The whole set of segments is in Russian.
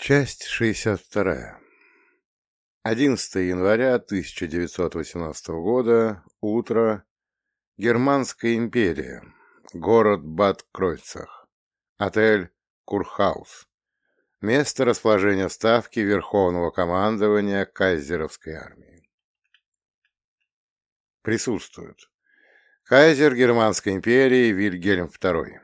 Часть 62. 11 января 1918 года. Утро. Германская империя. Город Бад-Кройцах. Отель Курхаус. Место расположения ставки Верховного командования Кайзеровской армии. Присутствуют. Кайзер Германской империи Вильгельм II.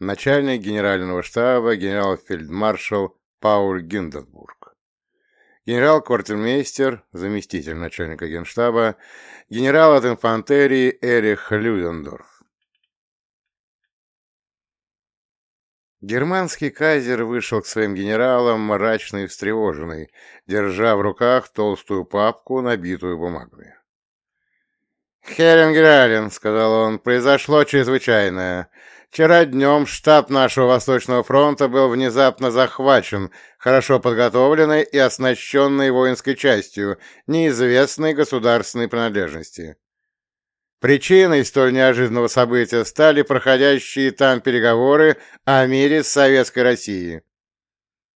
Начальник генерального штаба генерал-фельдмаршал Пауль Гинденбург. Генерал-квартирмейстер, заместитель начальника генштаба, генерал от инфантерии Эрих Людендорф. Германский кайзер вышел к своим генералам мрачный и встревоженный, держа в руках толстую папку, набитую бумагами. «Херенгрален», — сказал он, — «произошло чрезвычайное. Вчера днем штаб нашего Восточного фронта был внезапно захвачен хорошо подготовленной и оснащенной воинской частью неизвестной государственной принадлежности. Причиной столь неожиданного события стали проходящие там переговоры о мире с Советской Россией.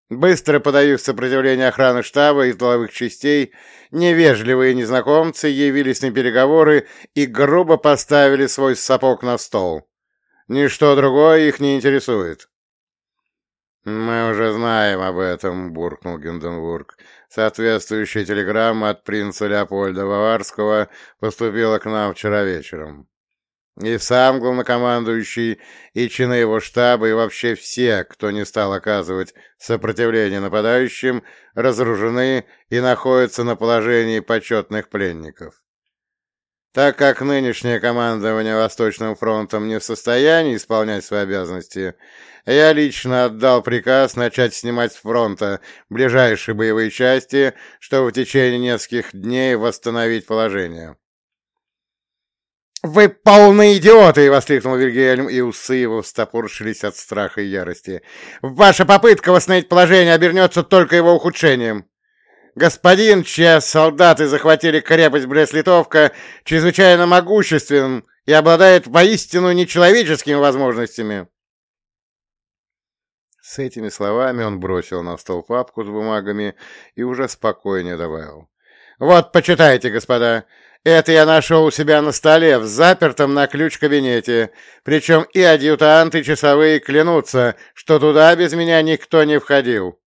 Быстро подавив сопротивление охраны штаба и тыловых частей, невежливые незнакомцы явились на переговоры и грубо поставили свой сапог на стол. Ничто другое их не интересует. «Мы уже знаем об этом», — буркнул Гинденбург. «Соответствующая телеграмма от принца Леопольда Баварского поступила к нам вчера вечером. И сам главнокомандующий, и чины его штаба, и вообще все, кто не стал оказывать сопротивление нападающим, разоружены и находятся на положении почетных пленников. Так как нынешнее командование Восточным фронтом не в состоянии исполнять свои обязанности, я лично отдал приказ начать снимать с фронта ближайшие боевые части, чтобы в течение нескольких дней восстановить положение. «Вы полные идиоты!» — воскликнул Вильгельм, и усы его встопоршились от страха и ярости. «Ваша попытка восстановить положение обернется только его ухудшением!» Господин, чьи солдаты захватили крепость Брест-Литовка, чрезвычайно могуществен и обладает воистину нечеловеческими возможностями. С этими словами он бросил на стол папку с бумагами и уже спокойнее добавил. «Вот, почитайте, господа. Это я нашел у себя на столе, в запертом на ключ кабинете. Причем и адъютанты, часовые клянутся, что туда без меня никто не входил.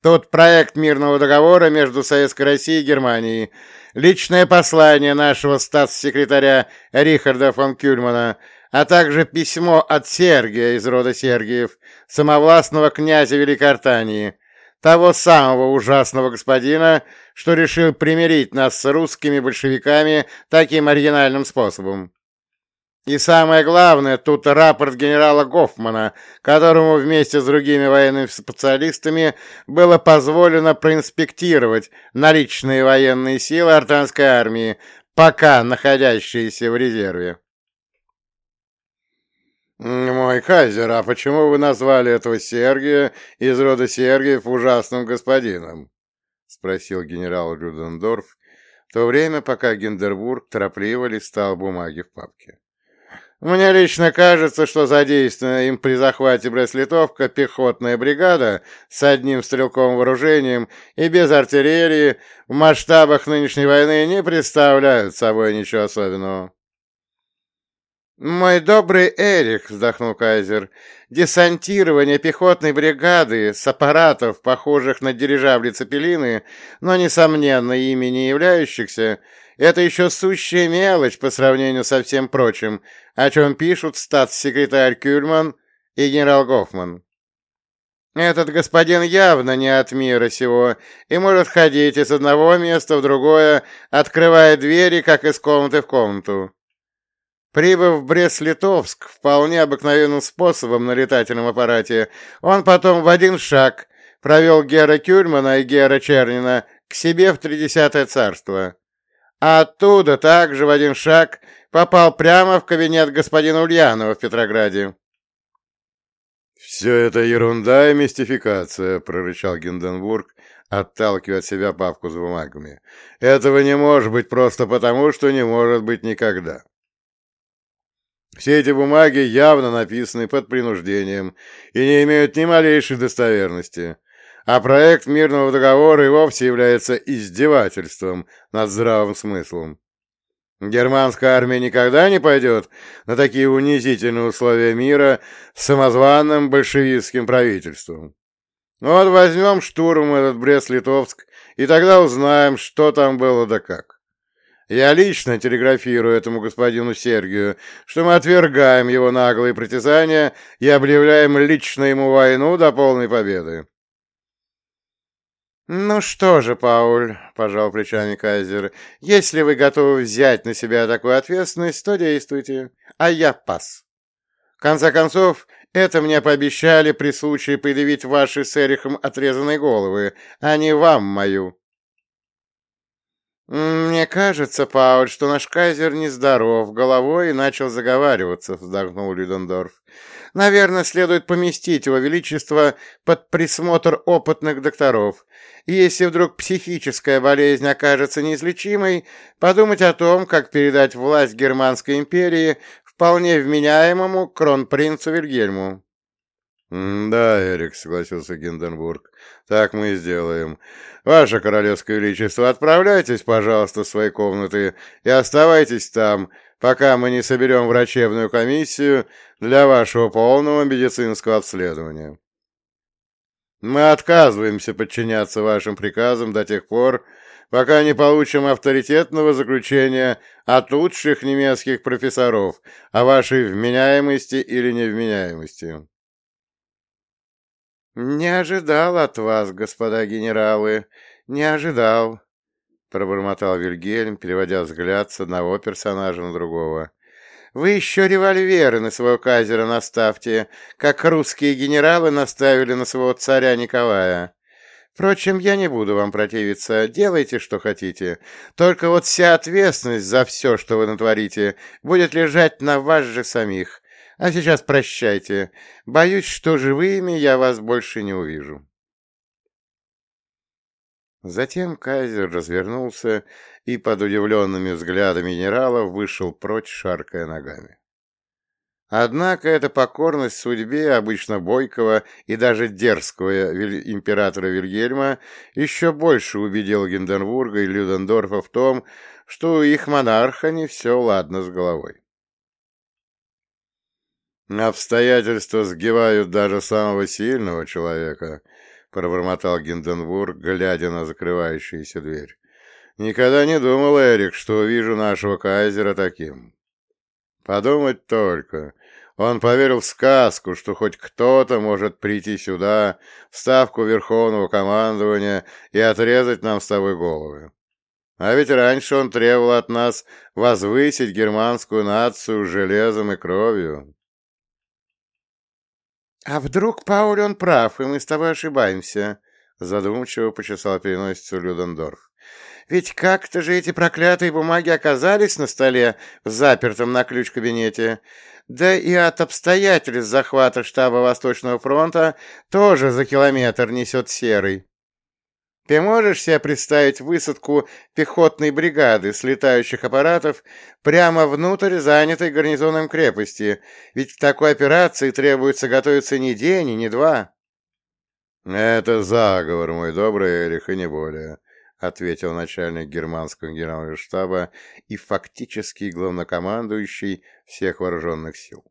Тут проект мирного договора между Советской Россией и Германией, личное послание нашего статс-секретаря Рихарда фон Кюльмана, а также письмо от Сергия из рода Сергиев, самовластного князя Великортании, того самого ужасного господина, что решил примирить нас с русскими большевиками таким оригинальным способом. И самое главное, тут рапорт генерала Гофмана, которому вместе с другими военными специалистами было позволено проинспектировать наличные военные силы артанской армии, пока находящиеся в резерве. «Мой кайзер, а почему вы назвали этого Сергия из рода Сергиев ужасным господином?» — спросил генерал Людендорф, в то время, пока Гендербург торопливо листал бумаги в папке. Мне лично кажется, что задействованная им при захвате Брест-Литовка пехотная бригада с одним стрелковым вооружением и без артиллерии в масштабах нынешней войны не представляют собой ничего особенного. «Мой добрый Эрик», — вздохнул Кайзер, — «десантирование пехотной бригады с аппаратов, похожих на дирижабли Цепелины, но, несомненно, ими не являющихся, это еще сущая мелочь по сравнению со всем прочим, о чем пишут статс-секретарь Кюльман и генерал Гофман. Этот господин явно не от мира сего и может ходить из одного места в другое, открывая двери, как из комнаты в комнату. Прибыв в Брест-Литовск вполне обыкновенным способом на летательном аппарате, он потом в один шаг провел Гера Кюльмана и Гера Чернина к себе в Тридесятое царство. Оттуда также в один шаг попал прямо в кабинет господина Ульянова в Петрограде. «Все это ерунда и мистификация», — прорычал Гинденбург, отталкивая от себя папку с бумагами. «Этого не может быть просто потому, что не может быть никогда». Все эти бумаги явно написаны под принуждением и не имеют ни малейшей достоверности. А проект мирного договора и вовсе является издевательством над здравым смыслом. Германская армия никогда не пойдет на такие унизительные условия мира с самозванным большевистским правительством. Вот возьмем штурм этот Брест-Литовск, и тогда узнаем, что там было да как. Я лично телеграфирую этому господину Сергию, что мы отвергаем его наглые притязания и объявляем лично ему войну до полной победы. «Ну что же, Пауль», — пожал плечами Кайзер, — «если вы готовы взять на себя такую ответственность, то действуйте, а я пас. В конце концов, это мне пообещали при случае предъявить ваши с Эрихом отрезанные головы, а не вам мою». «Мне кажется, Пауль, что наш кайзер нездоров головой и начал заговариваться», — вздохнул Людендорф. «Наверное, следует поместить его величество под присмотр опытных докторов, если вдруг психическая болезнь окажется неизлечимой, подумать о том, как передать власть Германской империи вполне вменяемому кронпринцу Вильгельму». «Да, Эрик», — согласился Гинденбург, — «так мы и сделаем. Ваше Королевское Величество, отправляйтесь, пожалуйста, в свои комнаты и оставайтесь там, пока мы не соберем врачебную комиссию для вашего полного медицинского обследования. Мы отказываемся подчиняться вашим приказам до тех пор, пока не получим авторитетного заключения от лучших немецких профессоров о вашей вменяемости или невменяемости. «Не ожидал от вас, господа генералы, не ожидал», — пробормотал Вильгельм, переводя взгляд с одного персонажа на другого. «Вы еще револьверы на своего казера наставьте, как русские генералы наставили на своего царя Николая. Впрочем, я не буду вам противиться, делайте, что хотите. Только вот вся ответственность за все, что вы натворите, будет лежать на вас же самих, а сейчас прощайте. Боюсь, что живыми я вас больше не увижу. Затем Кайзер развернулся и под удивленными взглядами генералов вышел прочь, шаркая ногами. Однако эта покорность судьбе обычно бойкого и даже дерзкого императора Вильгельма еще больше убедила Гинденбурга и Людендорфа в том, что у их монарха не все ладно с головой. «Обстоятельства сгибают даже самого сильного человека», — пробормотал Гинденбург, глядя на закрывающуюся дверь. «Никогда не думал, Эрик, что увижу нашего кайзера таким. Подумать только». Он поверил в сказку, что хоть кто-то может прийти сюда, в ставку Верховного командования, и отрезать нам с тобой головы. А ведь раньше он требовал от нас возвысить германскую нацию железом и кровью. «А вдруг, Пауль, он прав, и мы с тобой ошибаемся?» Задумчиво почесал переносицу Людендорф. «Ведь как-то же эти проклятые бумаги оказались на столе в запертом на ключ кабинете. Да и от обстоятельств захвата штаба Восточного фронта тоже за километр несет серый. Ты можешь себе представить высадку пехотной бригады с летающих аппаратов прямо внутрь занятой гарнизоном крепости? Ведь к такой операции требуется готовиться не день и не два. — Это заговор, мой добрый Эрих, и не более, — ответил начальник германского генерального штаба и фактически главнокомандующий всех вооруженных сил.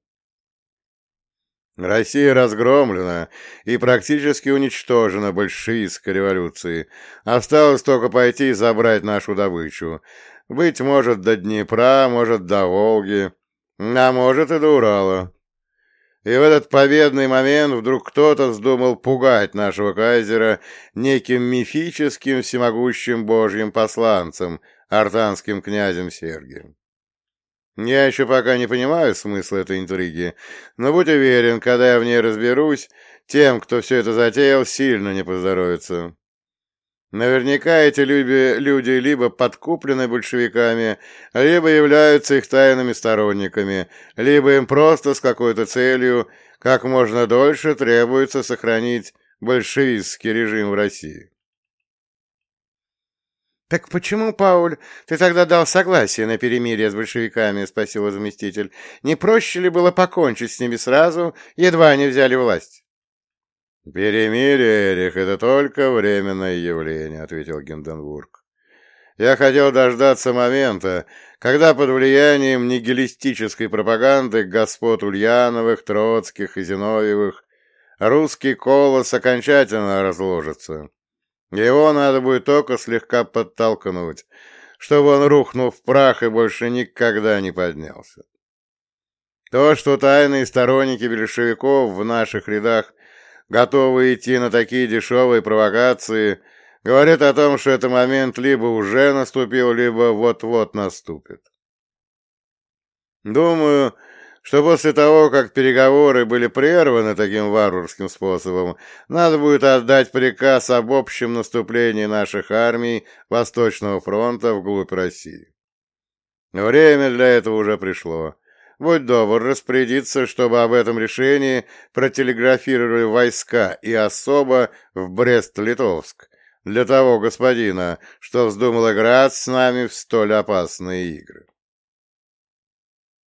Россия разгромлена и практически уничтожена большевистской революцией. Осталось только пойти и забрать нашу добычу. Быть может, до Днепра, может, до Волги, а может и до Урала. И в этот победный момент вдруг кто-то вздумал пугать нашего кайзера неким мифическим всемогущим божьим посланцем, артанским князем Сергием. Я еще пока не понимаю смысла этой интриги, но будь уверен, когда я в ней разберусь, тем, кто все это затеял, сильно не поздоровится. Наверняка эти люди, люди либо подкуплены большевиками, либо являются их тайными сторонниками, либо им просто с какой-то целью как можно дольше требуется сохранить большевистский режим в России. «Так почему, Пауль, ты тогда дал согласие на перемирие с большевиками?» — спросил заместитель. «Не проще ли было покончить с ними сразу, едва они взяли власть?» «Перемирие, Эрих, это только временное явление», — ответил Гинденбург. «Я хотел дождаться момента, когда под влиянием нигилистической пропаганды господ Ульяновых, Троцких и Зиновьевых русский колос окончательно разложится. Его надо будет только слегка подтолкнуть, чтобы он рухнул в прах и больше никогда не поднялся. То, что тайные сторонники большевиков в наших рядах готовы идти на такие дешевые провокации, говорит о том, что этот момент либо уже наступил, либо вот-вот наступит. Думаю, что после того, как переговоры были прерваны таким варварским способом, надо будет отдать приказ об общем наступлении наших армий Восточного фронта вглубь России. Время для этого уже пришло. Будь добр распорядиться, чтобы об этом решении протелеграфировали войска и особо в Брест-Литовск для того господина, что вздумал играть с нами в столь опасные игры.